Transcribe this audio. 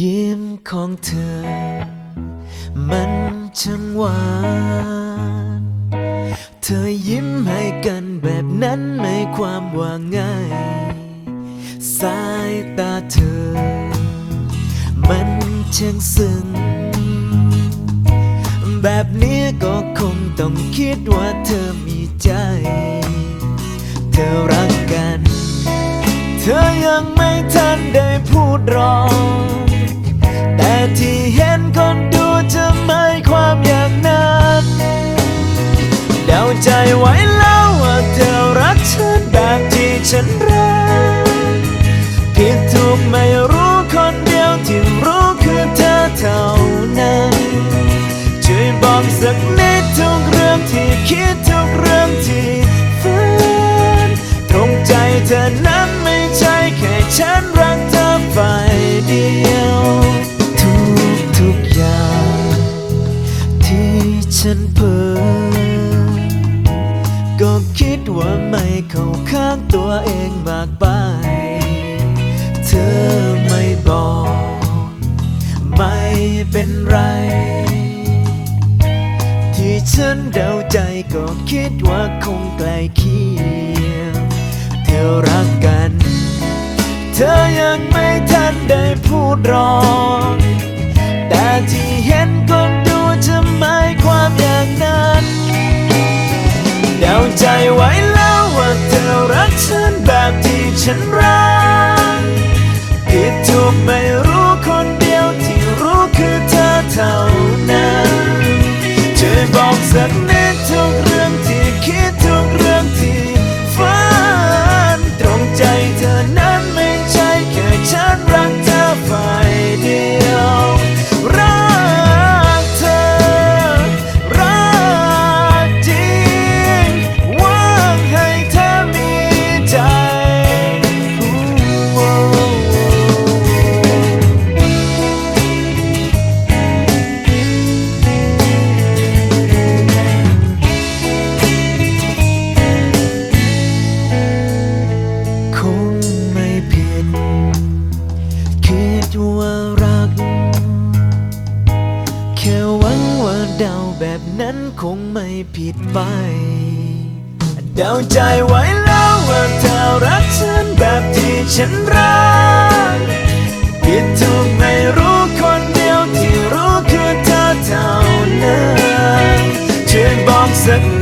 ยิ้มของเธอ มันช่างหวาน เธอยิ้มให้กันแบบนั้นไม่ความว่าง่าย สายตาเธอ มันช่างซึ้ง แบบนี้ก็คงต้องคิดว่าเธอมีใจ เธอรักกัน เธอยังไม่ทันได้พูดรอง ต่ที่เห็นคนดูจะไม่ความอย่างนั้นเดาใจไว้แล้วว่าเธอรักฉันแบบที่ฉันรักผิดถูกไม่รู้คนเดียวที่รู้คือเธอเท่านั้นช่วยบอกสักนิดทุกเรื่องที่คิดทุกเรื่องที่ฝันตรงใจเธอนั้นไม่ใช่แค่ ฉันเพ้อก็คิดว่าไม่เข้าข้างตัวเองมากไป เธอไม่บอก ไม่เป็นไร ที่ฉันเดาใจก็คิดว่าคงใกล้เคียง เธอรักกัน เธอยังไม่ทันได้พูดรอง ใจไว้แล้วว่าเธอรักฉันแบบที่ฉันรักผิดถูกไม่รู้คนเดียวที่รู้คือเธอเท่านั้นช่วยบอกสักนิด นั้นคงไม่ผิดไป เดาใจไว้แล้วว่าเธอรักฉันแบบที่ฉันรักผิดถูกไม่รู้คนเดียวที่รู้คือเธอเท่านั้นช่วบอกสัก